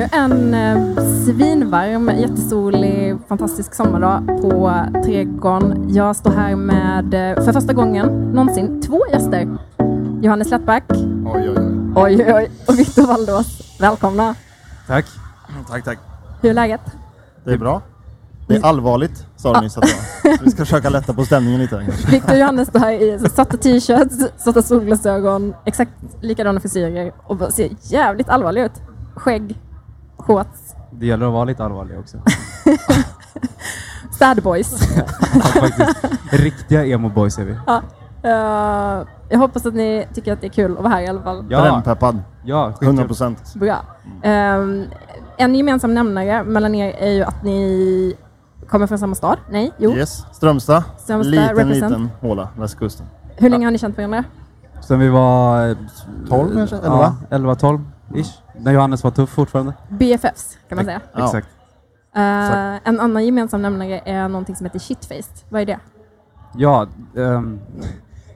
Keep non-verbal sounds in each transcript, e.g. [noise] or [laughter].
Ännu en eh, svinvarm, jättesolig, fantastisk sommardag på Trädgården. Jag står här med, eh, för första gången någonsin, två gäster. Johannes Slättback. Oj, oj, oj. Oj, oj. Och Viktor Waldås. Välkomna. Tack. Tack, tack. Hur är läget? Det är bra. Det är allvarligt, sa du nyss att det var. Vi ska försöka lätta på stämningen lite. Viktor och Johannes står här i svarta t-shirts, svarta solglasögon, exakt likadana frisyrer och ser jävligt allvarliga ut. Skägg, shorts, Det gäller att vara lite allvarlig också. [laughs] sad boys. Ja. Riktiga emo-boys är vi. Ja. Eh, jag hoppas att ni tycker att det är kul att vara här i alla fall. Ja, Brännpeppad. ja 100 skitkul. procent. Bra. Ehm, en gemensam nämnare mellan er är ju att ni kommer från samma stad. Nej, jo. Yes. Strömstad. Strömstad, liten, represent. liten håla. Västkusten. Hur länge har ni känt varandra? Sen vi var... eh, 12 kanske? Ja, 11, 12 ish. När Johannes var tuff fortfarande. BFFs kan man säga. Ja. Exakt. Eh, en annan gemensam nämnare är någonting som heter shitfaced. Vad är det? Ja, ehm,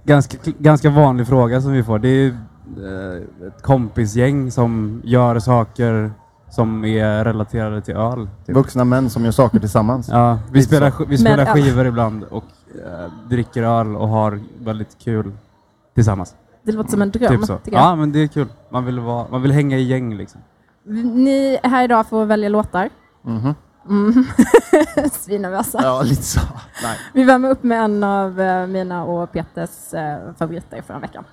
ganska, ganska vanlig fråga som vi får. Det är eh, ett kompisgäng som gör saker som är relaterade till öl. Typ. Vuxna män som gör saker tillsammans. Ja, vi spelar, vi spelar skivor ibland och eh, dricker öl och har väldigt kul tillsammans. Det låter som en dröm, typ så. Ja, men det är kul. Man vill, vara, man vill hänga i gäng liksom. Ni är här idag för att välja låtar. Mhm. Mm. [laughs] Svinnervösa. Ja, lite så. Nej. Vi värmer upp med en av eh, mina och Peters eh, favoriter förra veckan.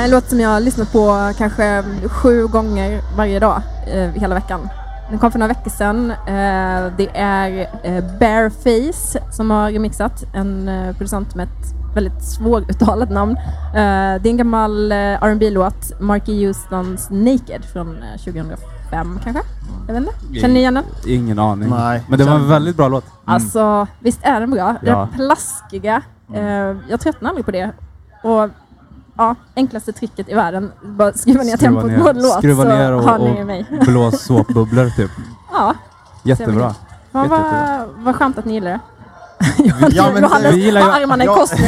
Här är en låt som jag har lyssnat på kanske sju gånger varje dag eh, hela veckan. Den kom för några veckor sedan. Eh, det är eh, Bareface som har remixat. En eh, producent med ett väldigt svåruttalat namn. Eh, det är en gammal eh, rb låt Marky Houstons Naked från eh, 2005 kanske? Jag vet inte. Känner ni igen den? Ingen aning. Nej. Men det var en väldigt bra låt. Mm. Alltså, visst är den bra? Det Ja. är plaskiga. Eh, jag tröttnar aldrig på det. Och ja, enklaste tricket i världen. Bara skruva ner Skruva tempot ner- på en låt skruva så ner och- har ni och- mig. [laughs] Blås såpbubblor typ. [laughs] Ja, Jättebra. vad, vad, vad skönt att ni gillar det. [laughs] Ja, men Johannes vi gillar ju- har armarna i Ja. kors nu.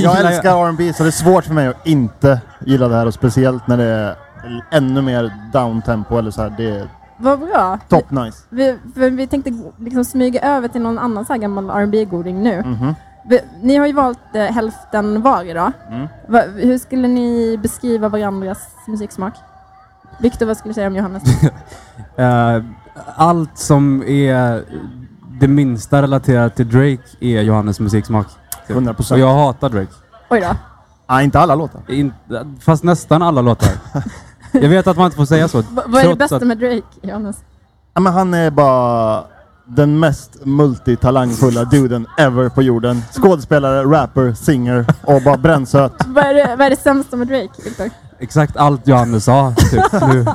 Jag gillar- älskar R&B så det är svårt för mig att inte gilla det här och speciellt när det är ännu mer downtempo eller så här. Det är Vad bra. top nice. Vi, för vi tänkte liksom smyga över till någon annan så här gammal rb goding nu. Mhm. Vi, ni har ju valt eh, hälften var idag. Mm. Va, hur skulle ni beskriva varandras musiksmak? Viktor, vad skulle du säga om Johannes? [laughs] Eh, allt som är det minsta relaterat till Drake är Johannes musiksmak. Typ. 100%. Och jag hatar Drake. Oj då. Nej, inte alla låtar. In, fast nästan alla låtar. [laughs] jag vet att man inte får säga så. Va, vad är det bästa att- med Drake, Johannes? Ja, men han är bara den mest multitalangfulla duden ever på jorden. Skådespelare, rapper, singer och bara brännsöt. [laughs] vad, är det, vad är det sämsta med Drake, Viktor? Exakt allt Johannes sa. Typ, [laughs] nu.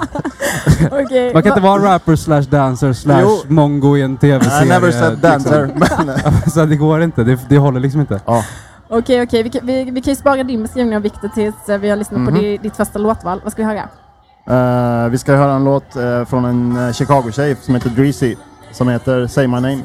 Okej, Man kan inte va- vara rapper slash dancer slash Jo. mongo i en I tv-serie. never said dancer. [laughs] Liksom. Så det går inte. Det, det håller liksom inte. ja. Okej, okej. Vi, kan- vi, vi kan ju spara din beskrivning av Viktor tills eh, vi har lyssnat på Mhm. di, ditt första låtval. Vad ska vi höra? Eh, vi ska höra en låt eh, från en uh, Chicago-tjej som heter Dreezy. Som heter Say My Name.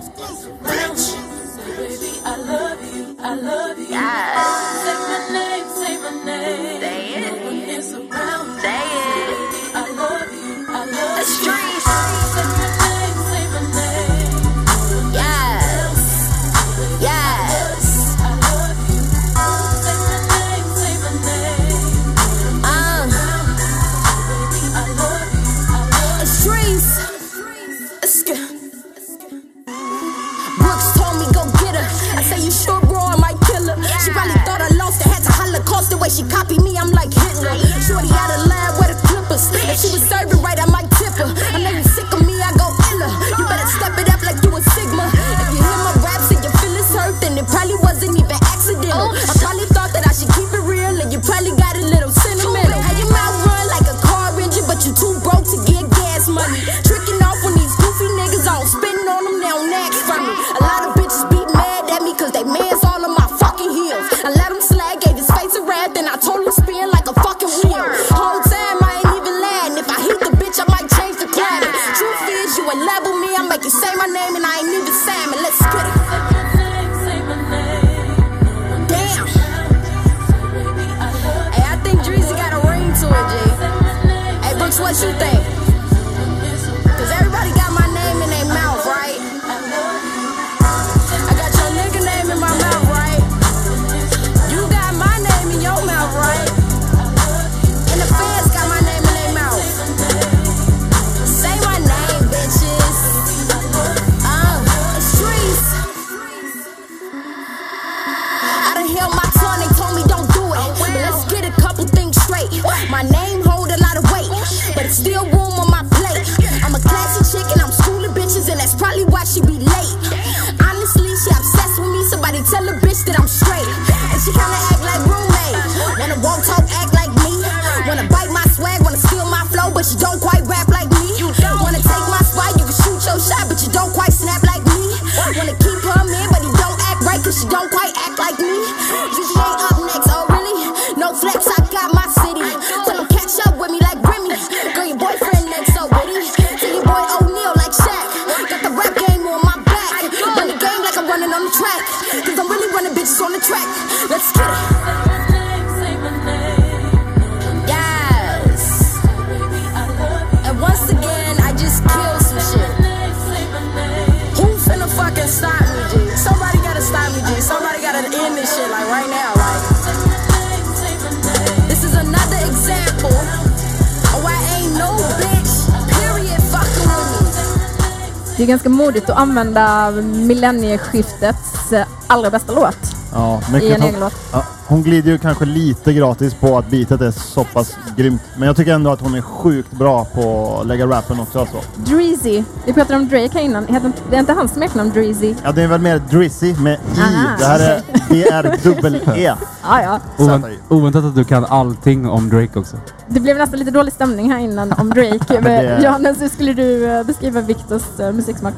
Det är ganska modigt att använda millennieskiftets eh, allra bästa låt. Ja, i mycket en hon, egen låt. ja, hon glider ju kanske lite gratis på att beatet är så pass grymt. Men jag tycker ändå att hon är sjukt bra på att lägga rappen också. Alltså. Dreezy. Vi pratade om Drake här innan. Heter Det är inte hans smeknamn Dreezy? Ja, det är väl mer Drizzy med I. Aha. Det här är D-R-dubbel-E. [laughs] Ja, ja. Ovänt, oväntat att du kan allting om Drake också. Det blev nästan lite dålig stämning här innan om Drake. [laughs] Men Johannes, hur skulle du eh, beskriva Viktors eh, musiksmak?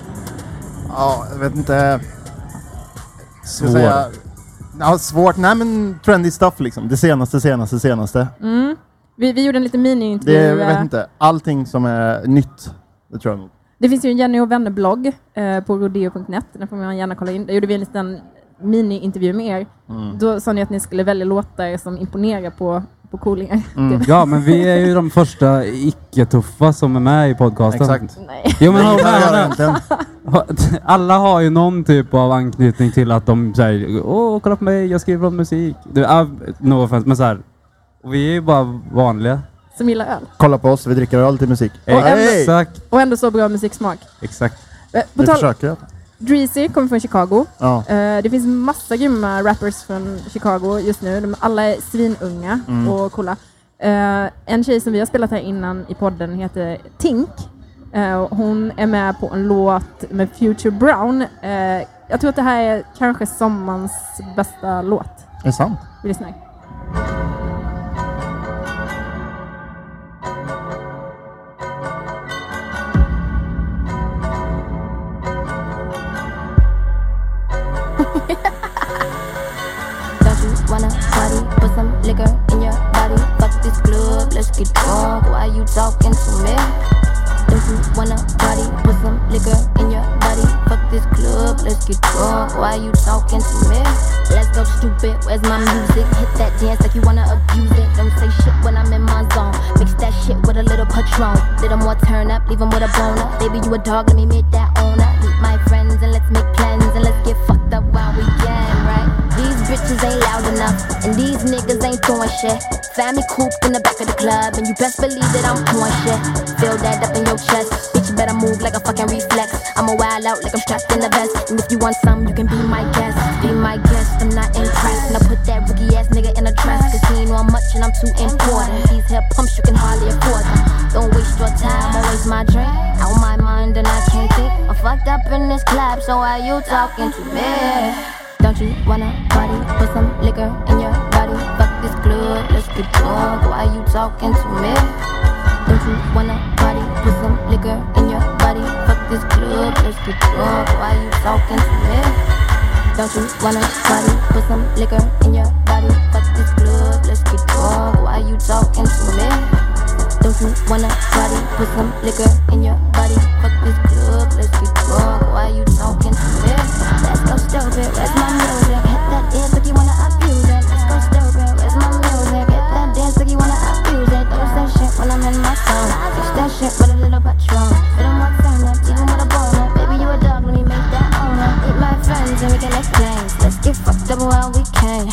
Ja, jag vet inte. Ska jag Svår. säga- Ja, svårt. Nej men trendy stuff liksom. Det senaste, senaste, senaste. Mm. Vi, vi gjorde en liten Det, mini-intervju. jag vet eh, inte. Allting som är nytt. Det tror jag nog. Det finns ju en Jenny och vänner-blogg eh, på rodeo.net. Den får man gärna kolla in. Där gjorde vi en liten mini-intervju med er. Mm. Då sa ni att ni skulle välja låtar som imponerar på, på coolingar. Mm. [laughs] Ja, men vi är ju de första icke-tuffa som är med i podcasten. Exakt. Nej. Jo, men håll med. [laughs] Alla har ju någon typ av anknytning till att de säger Åh, kolla på mig, jag skriver om musik. Det, ah, no offense, men så här. Och vi är ju bara vanliga. Som gillar öl. Kolla på oss, vi dricker öl till musik. Och ändå- Exakt. Och ändå så bra musiksmak. Exakt. Eh, Vi försöker. Dreezy kommer från Chicago. Ja. Eh, det finns massa grymma rappers från Chicago just nu. De alla är svinunga Mm. och coola. Eh, en tjej som vi har spelat här innan i podden heter Tink. Och hon är med på en låt med Future Brown. Jag tror att det här är kanske sommarens bästa låt. Är det sant? Vi lyssnar. Leave 'em with a boner. Baby, you a dog, let me make that owner. Meet my friends and let's make plans and let's get fucked up while we can, right? These bitches ain't loud enough, and these niggas ain't throwing shit. Family cooped in the back of the club, and you best believe that I'm pouring shit. Feel that up in your chest, bitch. You better move like a fucking reflex. I'ma wild out like I'm strapped in the vest, and if you want some, you can be my guest. Be my guest, I'm not impressed. And I put that rookie ass nigga in a dress, cause he ain't on much, and I'm too important. My drink. Out my mind, and I can't think. I'm fucked up in this club, so why you talking to me? Don't you wanna party? Put some liquor in your body. Fuck this club, let's get drunk. Why you talking to me? Don't you wanna party? Put some liquor in your body. Fuck this club, let's get drunk. Why you talking to me? Don't you wanna party? Put some liquor in your body. Fuck this club, let's get drunk. Why you talking to me? Don't you wanna party? Put some liquor in your body. Fuck this club, let's get drunk. Why you talking to me? Let's go stupid. Where's my music? Hit that dance like you wanna abuse it. Let's go stupid. Where's my music? Hit that dance like you wanna abuse it. Don't that shit when I'm in my zone. Fix that shit with a little patron. Little more turn up, even with a boner. Baby, you a dog, let me make that owner. Meet my friends and we can explain. Let's get fucked up while we can.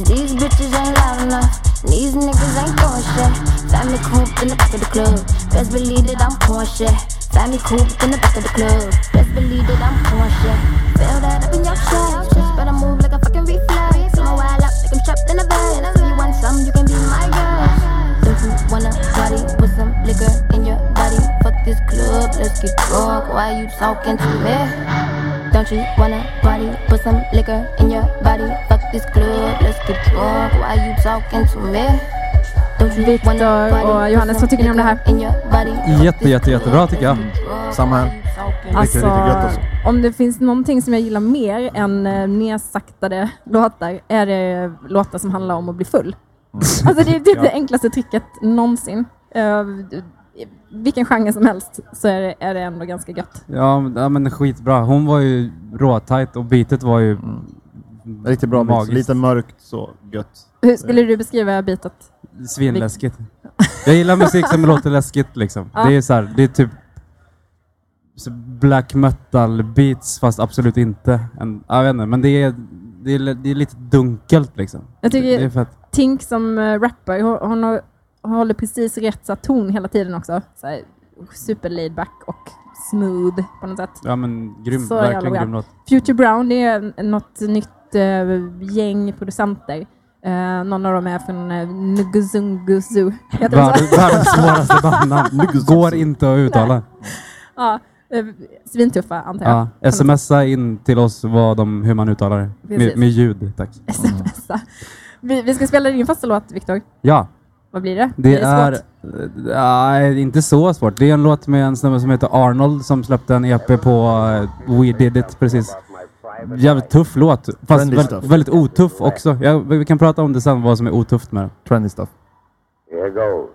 these bitches ain't loud enough. These niggas ain't doing shit. Family coop in the back of the club. Best believe that I'm pouring shit. Family coop in the back of the club. Best believe that I'm pouring shit. Feel that up in your chest. Better move like a fucking reflex. I'm a wild out like I'm trapped in a bed. If you want some, you can be my girl. Don't you wanna party? Put some liquor in your body. Fuck this club, let's get drunk. Why you talking to me? Don't you wanna party? Put some liquor in your body. Fuck this club, let's get drunk. Why you talking to me? Party? och Johannes, vad tycker ni om det här? Jätte, jätte, jättebra tycker jag. Samma här. Alltså, alltså. om det finns någonting som jag gillar mer än eh, nedsaktade låtar är det låtar som handlar om att bli full. Alltså det är typ det enklaste tricket någonsin. Eh, vilken genre som helst så är det, är det ändå ganska gött. Ja, men- skitbra. Hon var ju råtajt och beatet var ju Riktigt bra mix. Lite mörkt så gött. Hur skulle du beskriva bitet? svinläskigt. Jag gillar musik som låter läskigt liksom. Ja. Det är så här, det är typ black metal beats fast absolut inte. En, jag vet inte, men det är, det är, det är lite dunkelt liksom. Jag tycker det är fett. Tink som uh, rapper, hon, hon, håller precis rätt så ton hela tiden också. Så här, super laid back och smooth på något sätt. Ja men grym, Så verkligen grym låt. Future Brown, det är något nytt ett eh, gäng producenter. Eh, någon av dem är från uh, Nguzunguzu. Det? Världens, svåraste bandnamn. [laughs] Går inte att uttala. Ja, eh, svintuffa antar jag. Ja, smsa in till oss vad de, hur man uttalar det. Med, med ljud, tack. Smsa. Vi, vi ska spela din första låt, Viktor. Ja, Vad blir det? det är... svårt? Nej, inte så svårt. Det är en låt med en snubbe som heter Arnold som släppte en EP på eh, We Did It precis. Jävligt tuff låt. Fast Trendy väldigt, stuff. väldigt otuff också. Ja, vi kan prata om det sen, vad som är otufft med den. Trendy stuff. Here goes.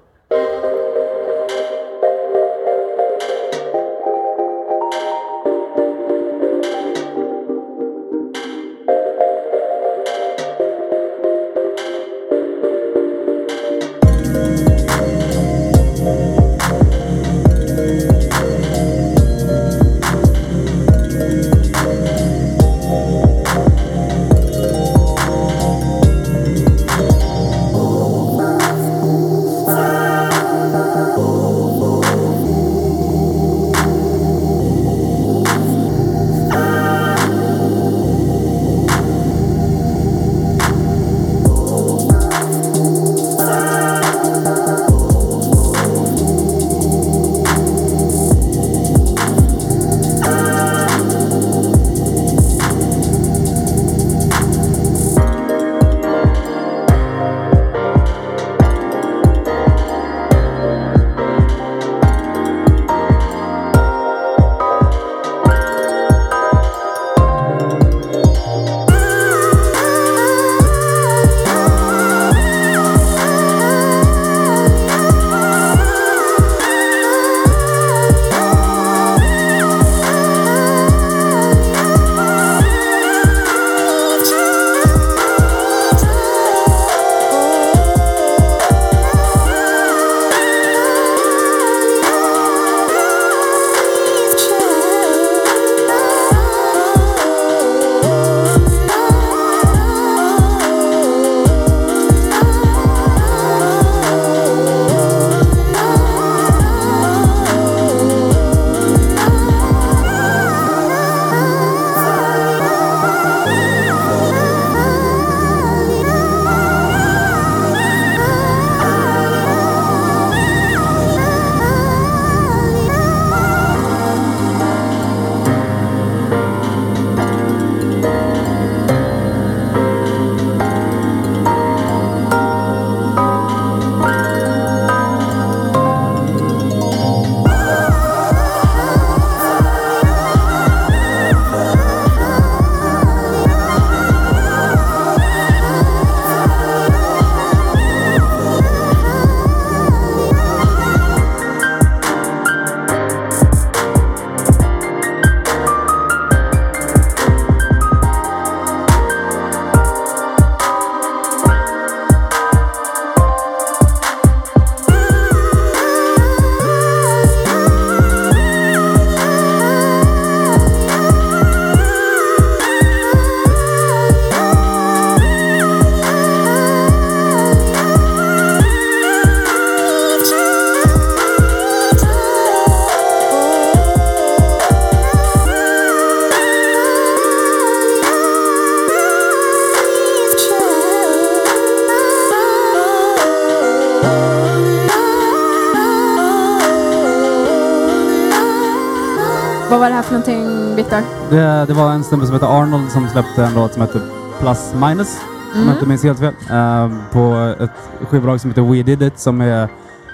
Vad var det här för någonting, Viktor? Det, det var en snubbe som heter Arnold som släppte en låt som heter Plus Minus, om jag inte minns helt fel. Ehm, på ett skivbolag som heter We Did It som är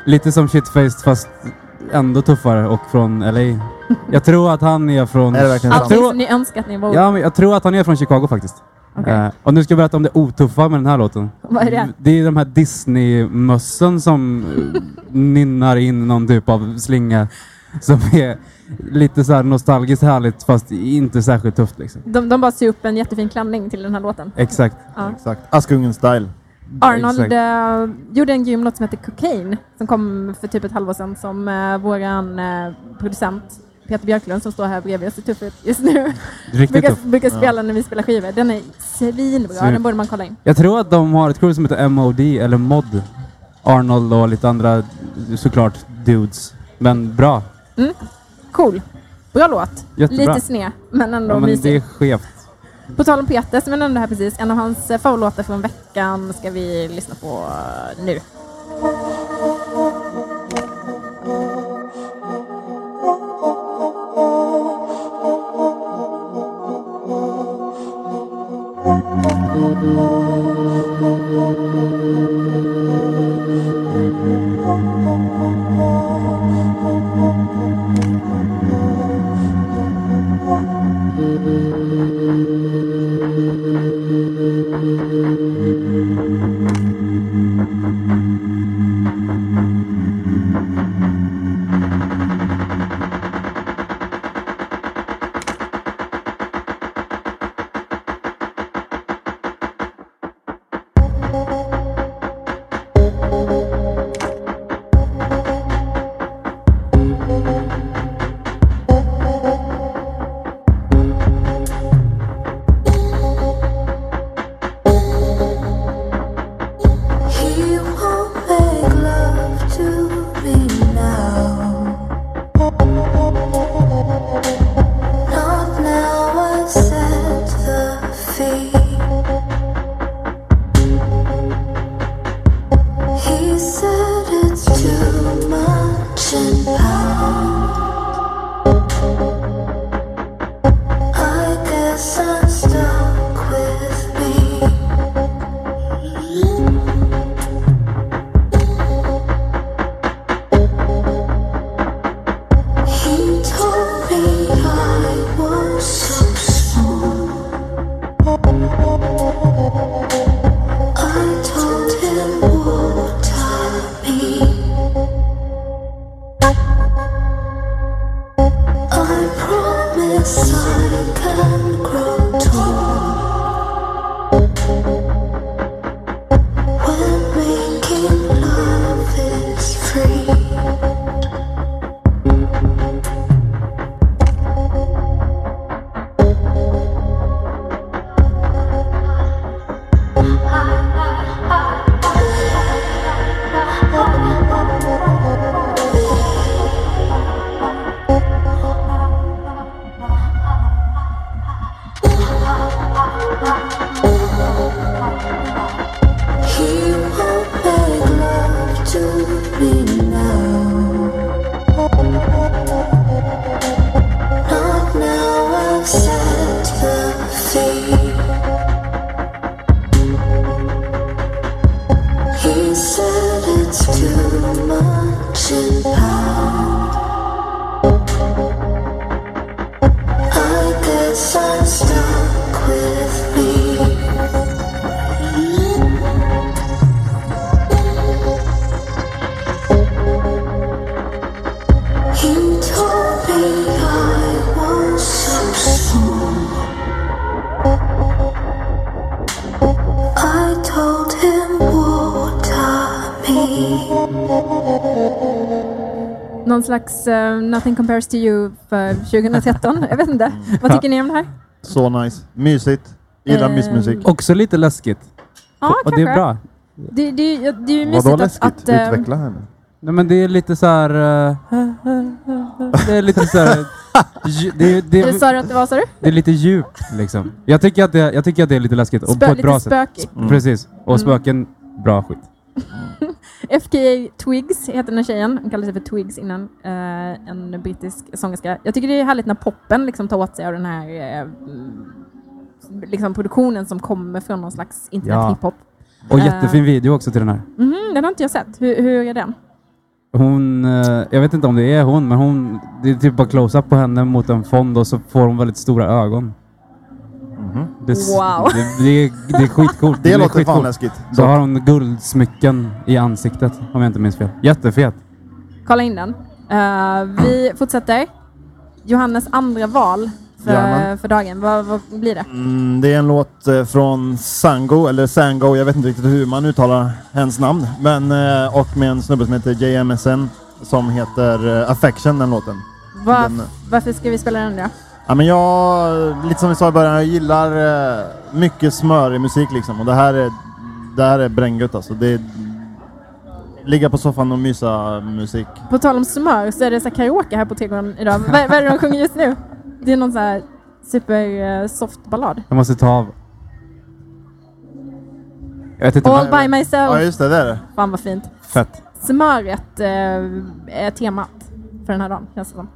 lite som Shitfaced fast ändå tuffare och från LA. Jag tror att han är från... [laughs] Är det verkligen jag sant? Allting tror, som ni önskar att ni var. ja, men jag tror att han är från Chicago faktiskt. Okej. Eh, och nu ska jag berätta om det otuffa med den här låten. Vad är det? Det är de här Disney-mössen som nynnar in någon typ av slinga [laughs] som är lite så här nostalgiskt härligt fast inte särskilt tufft liksom. De, de bara syr upp en jättefin klänning till den här låten. Exakt. Ja. Exakt. Askungen-style. Arnold eh, gjorde en grym låt som heter Cocaine som kom för typ ett halvår sedan som uh, våran eh, producent Peter Björklund som står här bredvid och ser tuff ut just nu [laughs] brukar, tuff. brukar spela när vi spelar skivor. Den är svinbra, Svin- den borde man kolla in. Jag tror att de har ett crew som heter MOD eller MOD. Arnold och lite andra såklart dudes. Men bra. Cool. Bra låt. Jättebra. Lite sned, men ändå Ja, men mysig. det är skevt. På tal om Peter som jag nämnde här precis, en av hans eh, favoritlåtar från veckan ska vi lyssna på eh, nu. He 啊 slags eh, Nothing Compares to You för 2013. [laughs] jag vet inte. Vad tycker ni om det här? [laughs] Så nice. Mysigt. Gillar Eh, mysmusik. Också lite läskigt. Ja, och det är kanske. bra. Det, det, det, det är ju mysigt Vadå att... läskigt? att eh, Utveckla här nu. Nej men det är lite så här. eh, det är lite så här. dju- det, det, [laughs] du sa du att det var, sa du? det är lite djupt liksom. Jag tycker att det, jag tycker att det är lite läskigt och Spö, på ett lite bra sätt. spökigt. Mm. Precis. Och Mm. spöken, bra skit. FKA Twigs heter den här tjejen. Hon kallade sig för Twigs innan. Eh, en brittisk sångerska. Jag tycker det är härligt när poppen liksom tar åt sig av den här eh, mm, liksom produktionen som kommer från någon slags Ja. internet-hiphop. Och Eh. jättefin video också till den här. Mhm, den har inte jag sett. Hur, hur är den? Hon, eh, jag vet inte om det är hon, men hon, det är typ bara close-up på henne mot en fond och så får hon väldigt stora ögon. Det, Wow. det, det, är, det är skitcoolt. [laughs] Det är låter fan skitcoolt. läskigt. Så har hon guldsmycken i ansiktet, om jag inte minns fel. Jättefet. Kolla in den. Eh, vi fortsätter. Johannes andra val för, för dagen. Vad, vad blir det? Mm, det är en låt eh, från Sango, eller Sango, jag vet inte riktigt hur man uttalar hens namn. Men, eh, och med en snubbe som heter JMSN som heter Affection, den låten. Var, Den- varför ska vi spela den då? Ja, men jag, lite som vi sa i början, jag gillar eh, mycket smörig musik liksom. Och det här är, det här är bränngött alltså. Det är, ligga på soffan och mysa musik. På tal om smör så är det så här karaoke här på Trädgården idag. vad, vad är det de sjunger just nu? Det är någon så här Super eh, soft ballad. Jag måste ta av. Jag vet inte. All by myself. Ja, just det. Det är det. Fan vad fint. Fett. Smöret eh, är temat för den här dagen, känns det som.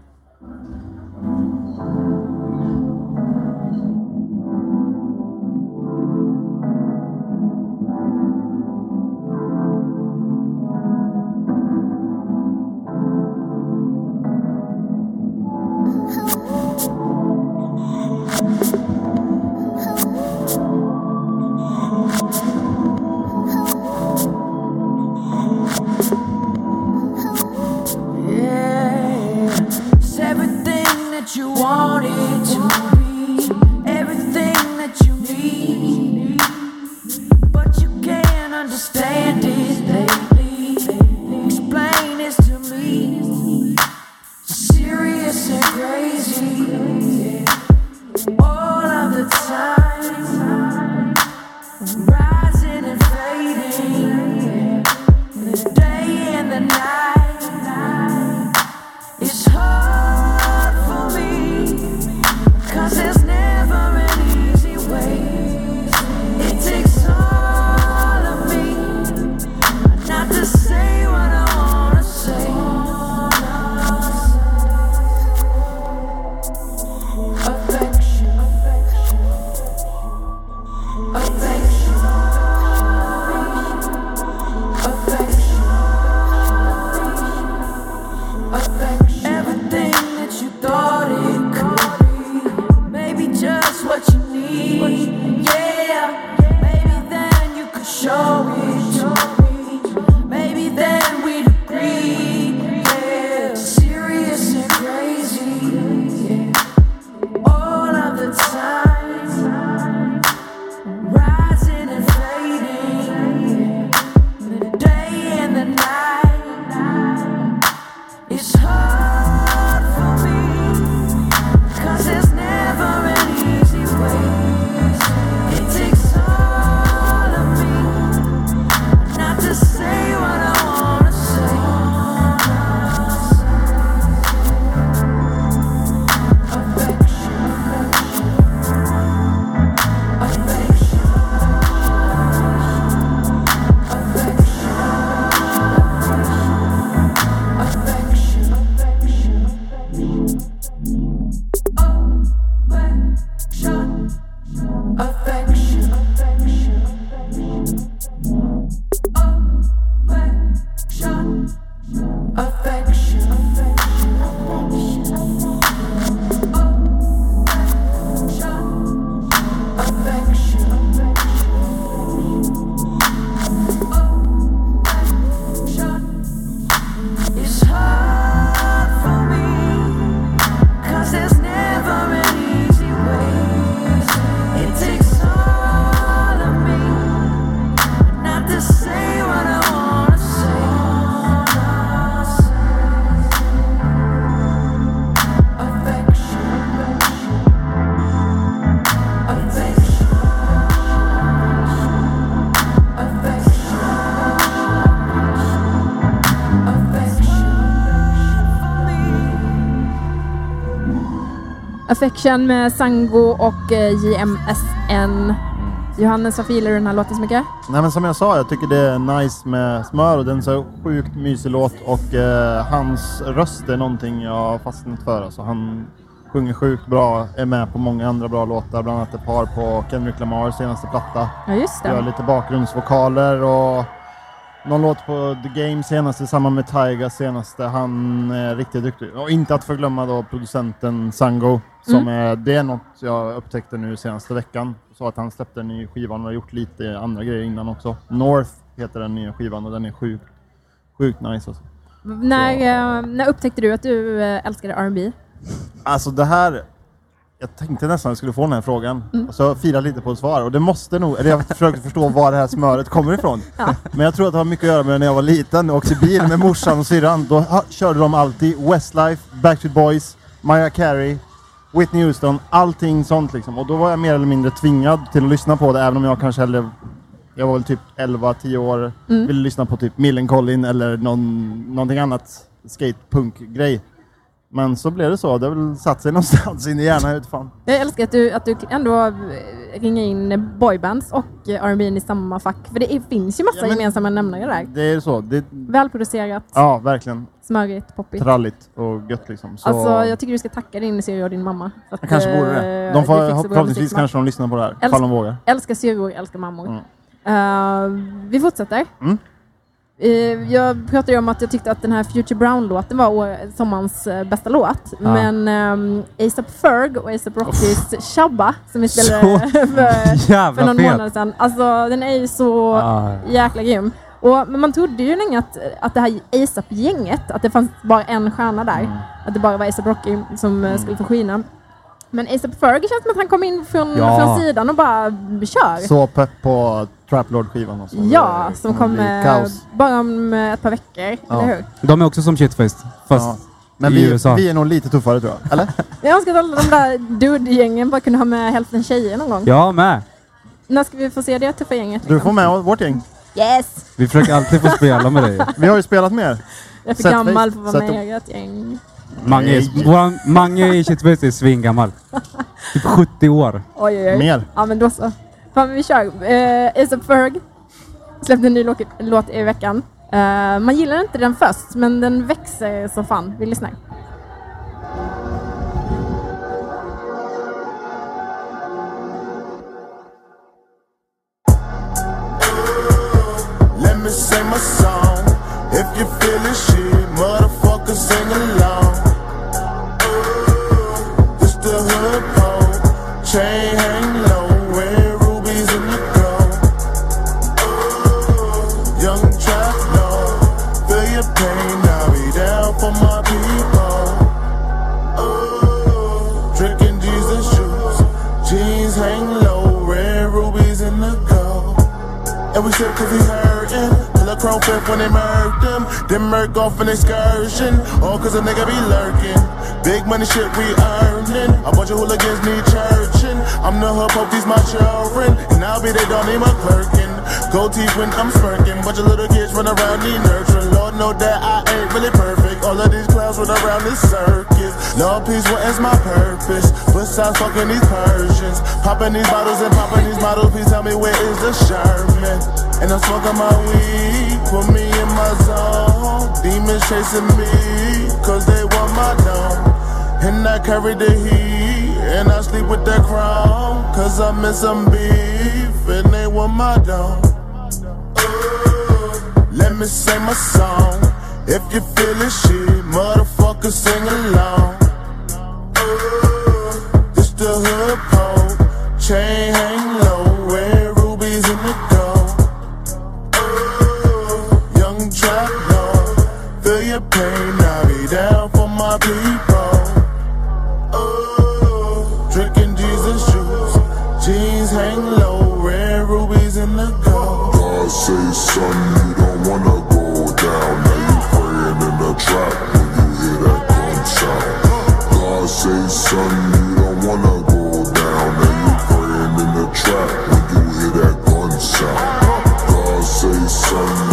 Affection med Sango och eh, JMSN. Johannes, varför gillar du den här låten så mycket? Nej men som jag sa, jag tycker det är nice med smör och den är så sjukt mysig låt och eh, hans röst är någonting jag har fastnat för. Alltså, han sjunger sjukt bra, är med på många andra bra låtar, bland annat ett par på Kendrick Lamars senaste platta. Ja, just Gör det. lite bakgrundsvokaler och någon låt på The Game senaste, samma med Tyga senaste. Han är riktigt duktig. Och inte att förglömma då producenten Sango. Som är, det är något jag upptäckte nu senaste veckan. Sa att han släppte en ny skiva. Han har gjort lite andra grejer innan också. North heter den nya skivan och den är sjukt, sjukt nice alltså. När, eh, när upptäckte du att du eh, älskade R&B? Alltså det här... Jag tänkte nästan att jag skulle få den här frågan. Och så firar lite på ett svar. Och det måste nog... Eller jag försökte förstå var det här smöret kommer ifrån. Men jag tror att det har mycket att göra med när jag var liten och åkte bil med morsan och syrran. Då körde de alltid Westlife, Backstreet Boys, Mariah Carey, Whitney Houston, allting sånt liksom. Och då var jag mer eller mindre tvingad till att lyssna på det, även om jag kanske hellre... Jag var väl typ 11-10 år, ville lyssna på typ Millencolin eller någon, någonting annat skatepunk-grej. Men så blev det så. Det har väl satt sig någonstans in i hjärnan utifrån. Jag älskar att du, att du ändå eh, ringer in boybands och eh, R&B i samma fack. För det är, finns ju massa Ja, men- gemensamma nämnare där. Det är så. Det, Välproducerat, ja, verkligen. smörigt, poppigt. Tralligt och gött liksom. Så Alltså, jag tycker du ska tacka din syrra och din mamma. att, jag kanske borde eh, det. De vi får, förhoppningsvis kanske de lyssnar på det här. Älsk- Ifall de vågar. Älskar syrror, älskar mammor. Mm. Eh, vi fortsätter. Mm. Eh, jag pratade ju om att jag tyckte att den här Future Brown-låten var sommarens eh, bästa låt. Ja. Men um, ASAP Ferg och ASAP Rockys Shabba som vi [laughs] spelade för, [laughs] för någon fet! månad sedan. Alltså den är ju så Ah. jäkla grym. Och, men man trodde ju länge att, att det här ASAP-gänget, att det fanns bara en stjärna där. Mm. Att det bara var ASAP Rocky som eh, skulle få skina. Men ASAP Ferg känns som att han kom in från, Ja. från sidan och bara kör. Så pepp på Trap Lord-skivan och så. ja, som kommer kaos. bara om eh, ett par veckor, Ja. eller hur? De är också som shitfaced, fast Ja. Men vi, vi är nog lite tuffare tror jag. Eller? [laughs] Jag önskar att de där dude-gängen bara kunde ha med hälften tjejer någon gång. Jag med! När ska vi få se det tuffa gänget? Du liksom? får med vårt gäng. Yes! Vi försöker alltid få spela med dig. Vi har ju spelat med er. Jag är för Sätt gammal för att vara med i ert gäng. Mange, våran, Mange i shitfaced är svingammal. [laughs] Typ 70 år. Oj, oj, oj. Mer. Ja, men då så. Fan, vi kör. Eh, uh, ASAP Ferg släppte en ny låt, låt i veckan. Uh, man gillar inte den först, men den växer så fan. Vi lyssnar. Let me sing my song. If you feel feelin' shit, motherfucker, sing along. This the hood pole, chain hang low, And we said cause he hurtin'. Till a crow fifth when they murked him. Then murk off an excursion. All cause a nigga be lurking. Big money shit we earning. A bunch of hooligans need churchin'. I'm the hood pope, these my children. And I'll be they don't need my clerkin'. Gold teeth when I'm smirking. Bunch of little kids run around need nurturing. Lord know that I ain't really perfect. All of these clowns run around this circus. Lord peace, what is my purpose? Besides fucking these Persians. Popping these bottles and popping these models. Please tell me where is the Sherman? And I'm smoking my weed. Put me in my zone. Demons chasing me. Cause they want my dome. And I carry the heat. And I sleep with that crown. Cause I'm in some beef. And they want my dome. Let me sing my song. If you feelin' shit, motherfucker, sing along. This the hood pole, chain hang low, red rubies in the gold. Young trap lord, feel your pain, I'll be down for my people. Drinking Jesus juice, jeans hang low, red rubies in the gold. God say, son, you don't wanna go down. Now you praying in the trap say, son, you don't wanna go down. Now you praying in the trap when you hear that gun sound. God say, son,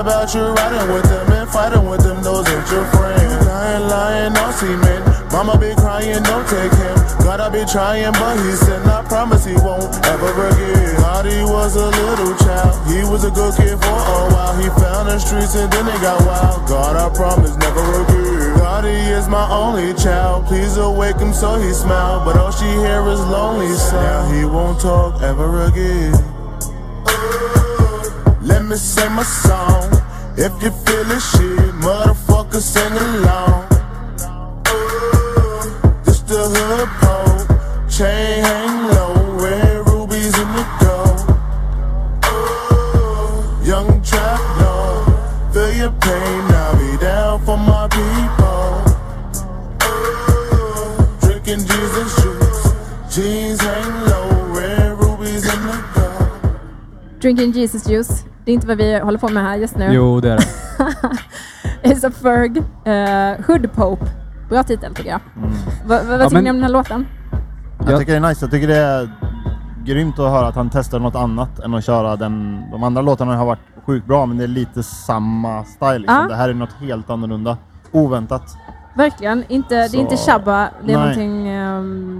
about you riding with them And fighting with them, those ain't your friends. Lying, lying, all cement. Mama be crying, don't take him. Gotta be trying, but he said I promise he won't ever forget Thought he was a little child. He was a good kid for a while. He found the streets and then it got wild. God, I promise never again. God, he is my only child. Please awake him so he smile. But all she hear is lonely sound. Now he won't talk ever again. Let me sing my song If you feel feelin' shit, motherfucker sing along. Oh, this the hood pole. Chain hang low, red rubies in the gold. Oh, young trap lord, feel your pain, I'll be down for my Drinking Jesus juice. Det är inte vad vi håller på med här just nu. Jo, det är det. [laughs] ASAP Ferg, uh, Hood Pope. Bra titel tycker jag. Mm. Va, va, vad Ja, tycker men- ni om den här låten? Jag Ja. tycker det är nice. Jag tycker det är grymt att höra att han testar något annat än att köra den. De andra låtarna har varit sjukt bra men det är lite samma style. Liksom. Ja. Det här är något helt annorlunda. Oväntat. Verkligen. Inte, det är inte Shabba. Det är Nej. någonting... det,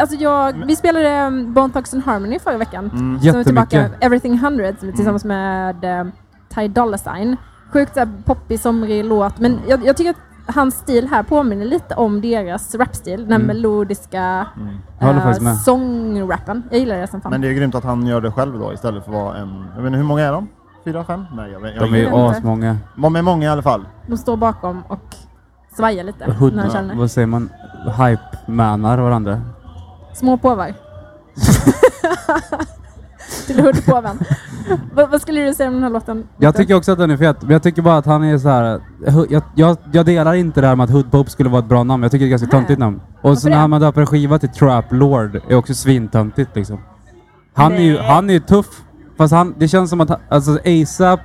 alltså jag, vi spelade um, Bone Thugs and Harmony förra veckan. Mm. Som är tillbaka. Everything 100 som är tillsammans med um, Ty Dolla Sign. Sjukt poppig, somrig låt. Men jag, jag tycker att hans stil här påminner lite om deras rapstil. Den Mm. melodiska faktiskt med. sångrappen. Jag gillar det som fan. Men det är grymt att han gör det själv då istället för att vara en... Jag vet inte, hur många är de? Fyra, fem? Nej, jag vet, jag De är ju asmånga. De är många i alla fall. De står bakom och svajar lite Hood, när han känner. vad säger man? Hype-manar varandra. Små påvar. [laughs] Till Hood-påven. vad, vad skulle du säga om den här låten? Jag tycker också att den är fet, men jag tycker bara att han är så här. Jag, jag, jag delar inte det här med att Hood Pope skulle vara ett bra namn. Jag tycker det är ett ganska Nej. töntigt namn. Och så när man döper en skiva till Trap Lord är också svintöntigt liksom. Han är ju, Nej. han är ju tuff. Fast han, det känns som att, alltså ASAP,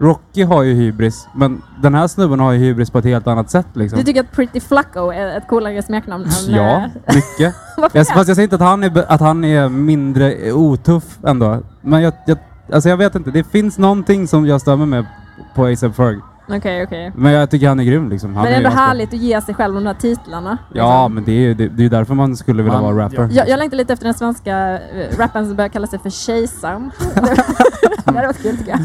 Rocky har ju hybris. Men den här snubben har ju hybris på ett helt annat sätt liksom. Du tycker att Pretty Flacco är ett coolare smeknamn än... Ja, eh, mycket. [laughs] Jag, fast jag säger inte att han är, att han är mindre otuff ändå. Men jag, jag, alltså jag vet inte, det finns någonting som jag stämmer med på ASAP Ferg. Okej, okej. Men jag tycker han är grym liksom. Han Men det är ändå härligt att ge sig själv de här titlarna. Ja, liksom. men det är ju det, det är därför man skulle vilja Man- vara rapper. Jag, jag längtar lite efter den svenska uh, rapparen som börjar kalla sig för Kejsaren. [laughs] det hade varit kul tycker jag.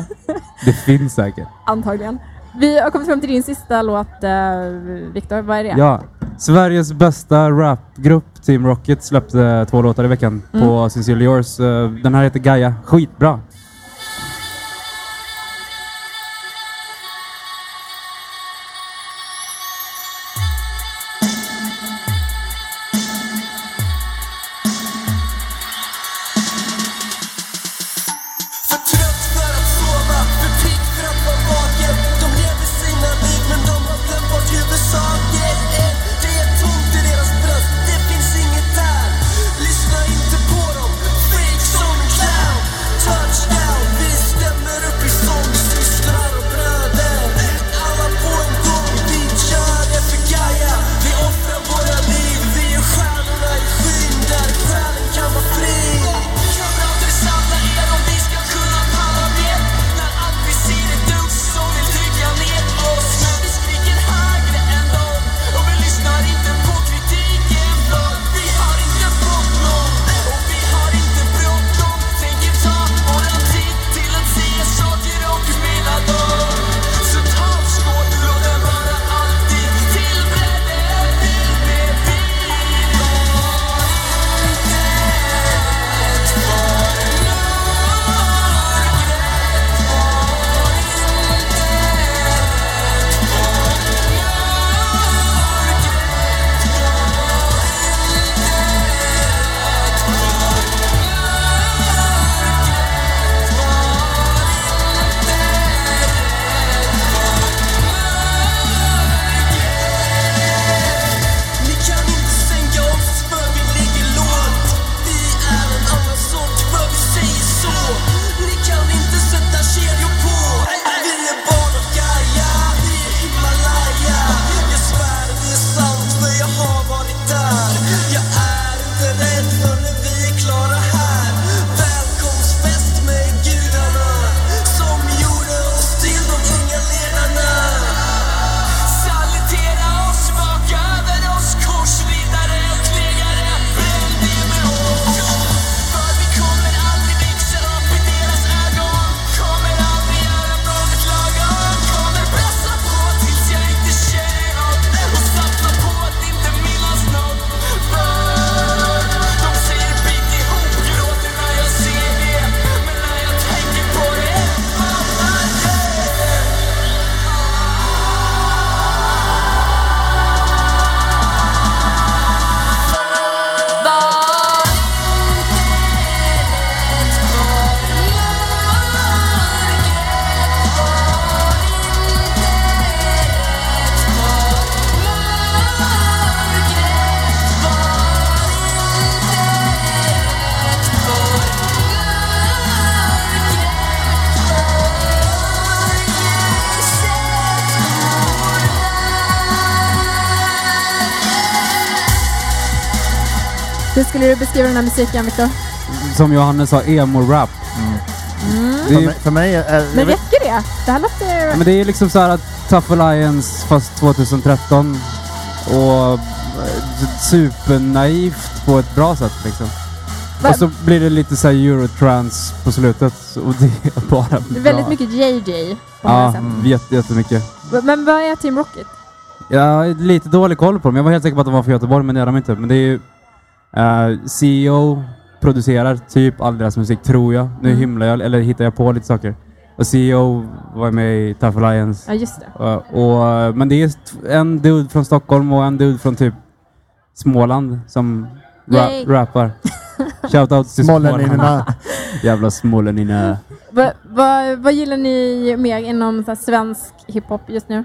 Det finns säkert. Antagligen. Vi har kommit fram till din sista låt, uh, Viktor. Vad är det? Ja. Sveriges bästa rapgrupp, Team Rocket, släppte två låtar i veckan Mm. på Sincerely Yours. Eh, Den här heter Gaia. Skitbra! Skulle du beskriva den här musiken, Victor? Som Johannes sa, emo-rap. Det, För är- mig, för mig är... Men räcker det? Det här låter... Ja, men det är liksom så här att Tough Alliance fast 2013 och eh, supernaivt på ett bra sätt liksom. Va- Och så blir det lite så här Eurotrans på slutet och det är bara bra. Det är väldigt mycket JJ på Ja, sätt. jätte, jättemycket. Men vad är Team Rocket? Jag har lite dålig koll på dem. Jag var helt säker på att de var från Göteborg, men det är de inte. Men det är ju... eh, CEO producerar typ all deras musik, tror jag. Nu Mm. himlar jag, eller hittar jag på lite saker. Och CEO var med i Tough Alliance. Ja, just det. Och, och, men det är en dude från Stockholm och en dude från typ Småland som ra Yay. rappar. [laughs] Shoutouts till Småland. Smålänningarna. [laughs] Jävla smålänningarna. Va, va, vad gillar ni mer inom så här, svensk hiphop just nu?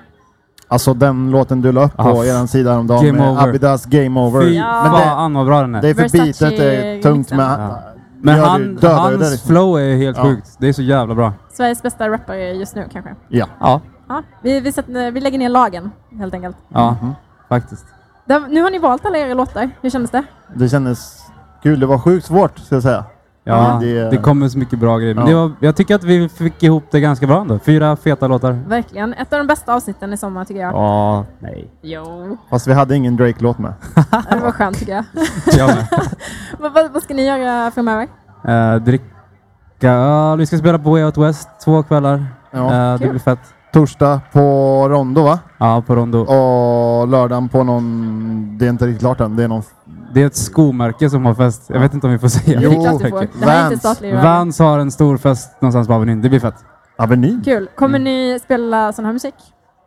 Alltså den låten du la upp på Ah, er sida häromdagen Game med Over. Abidas Game Over. Fy Ja. Men det, fan vad bra den är. det är för Versace beatet är tungt med... Ja. Men han, ju- ju det hans liksom. flow är helt Ja. sjukt. Det är så jävla bra. Sveriges bästa rappare just nu kanske? Ja. Ja, Ja, vi, vi, sätter, vi lägger ner lagen helt enkelt. ja Mhm. faktiskt. Där, nu har ni valt alla era låtar. Hur kändes det? Det kändes kul. Det var sjukt svårt, ska jag säga. Ja, det- det, kommer så mycket bra grejer. Men Ja. det var, jag tycker att vi fick ihop det ganska bra ändå. Fyra feta låtar. Verkligen. Ett av de bästa avsnitten i sommar tycker jag. Ja, nej. Jo, Fast vi hade ingen Drake-låt med. [laughs] det var skönt tycker jag. [laughs] Jag [laughs] vad, vad, vad ska ni göra framöver? Eh, dricka... Ja, vi ska spela på Way Out West två kvällar. Ja. Eh, det blir fett. Torsdag på Rondo, va? Ja, på Rondo. Och lördagen på någon... Det är inte riktigt klart än. Det är någon... Det är ett skomärke som har fest. Jag vet inte om vi får säga. Jo, det är klart du får. Det här är inte Vans. statlig radio. Vans har en stor fest någonstans på Avenyn. Det blir fett. Avenyn. Kul. Kommer ni spela sån här musik?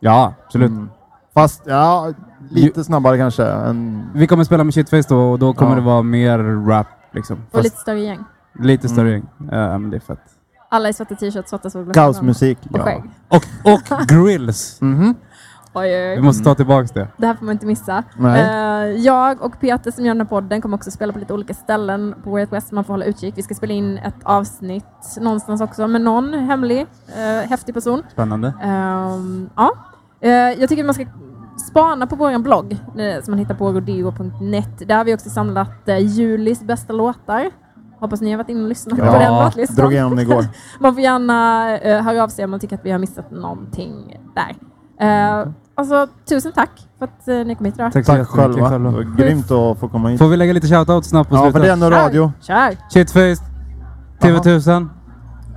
Ja, absolut. Mm. Fast, ja, lite snabbare kanske. Än... Vi kommer spela med Shitface då och då kommer Ja. det vara mer rap liksom. Och Fast lite större gäng? lite större Mm. gäng. Ja, men det är fett. Alla i svarta t-shirts, svarta solglasögon. Kaosmusik. Och skägg. Och, och [laughs] grills. Mhm. Oj, Vi måste ta tillbaks det. Det här får man inte missa. Nej. Eh, jag och Peter som gör den här podden kommer också spela på lite olika ställen på Way Out West. Man får hålla utkik. Vi ska spela in ett avsnitt någonstans också med någon hemlig, uh, häftig person. Spännande. Ehm, ja. Eh, jag tycker man ska spana på vår blogg eh, som man hittar på rodeo.net. Där har vi också samlat Julis bästa låtar. Hoppas ni har varit inne och lyssnat på den Ja, låtlistan. drog igenom igår. [laughs] Man får gärna höra av sig om man tycker att vi har missat någonting där. Uh, alltså, tusen tack för att uh, ni kom hit idag. Tack så Tack själva. själva. Det var grymt att få komma hit. Får vi lägga lite shoutout snabbt på Ja, slutet? för det är ändå radio. Kör! Shitface, TV1000,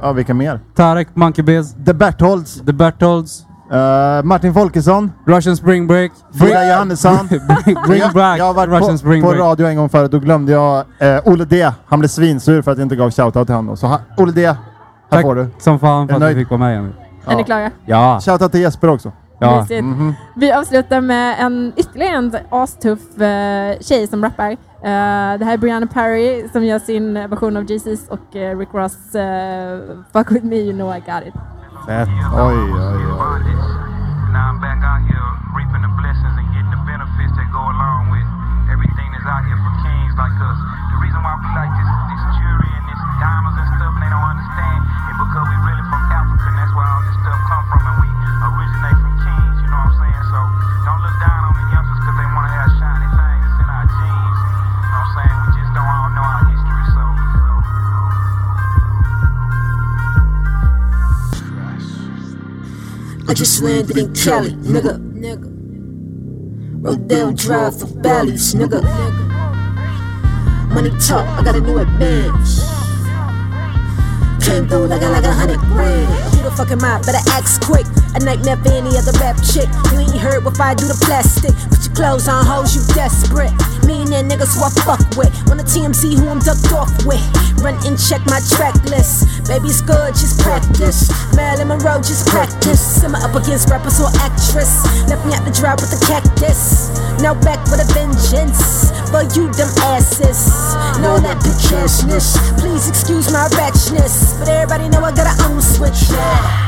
Ja, vilka mer? Tarek, Monkey Biz, The Bertholds, The Bertolds, eh, Martin Folkesson, Russian Spring Break. Frida Johannesson. [laughs] bring, back jag har varit Russian på, Spring på Break. radio en gång förut, då glömde jag eh, Olle D. Han blev svinsur för att jag inte gav shoutout till honom. Så han, Olle D, här Tack får du. som fan för att vi fick vara med igen. Är ni klara? Ja. Shoutout till Jesper också. Ja. Mysigt. Mhm. Vi avslutar med en ytterligare en astuff uh, tjej som rappar. Eh, det här är Brianna Perry som gör sin version av Jesus och eh, Rick Ross eh, Fuck with me, you know I got it. Fett. Oj, oj, oj. Just landed in Cali, nigga. Rodeo Drive for Bally's, nigga. Money talk, I got a new advance. Came through like I like a hundred grand. Who the fuck am I? Better act quick. A nightmare for any other rap chick. You ain't heard what I do to plastic. Put your clothes on, hoes, you desperate. Me and that niggas who I fuck with. On the TMZ, who I'm ducked off with. Run and check my track list. Baby, it's good, just practice. Marilyn Monroe, just practice. Simmer up against rappers or actress. Left me out the dry with the cactus. Now back with a vengeance. For you, them asses. Know that bitch assness. Please excuse my ratchness. But everybody know I got a own switch. Yeah.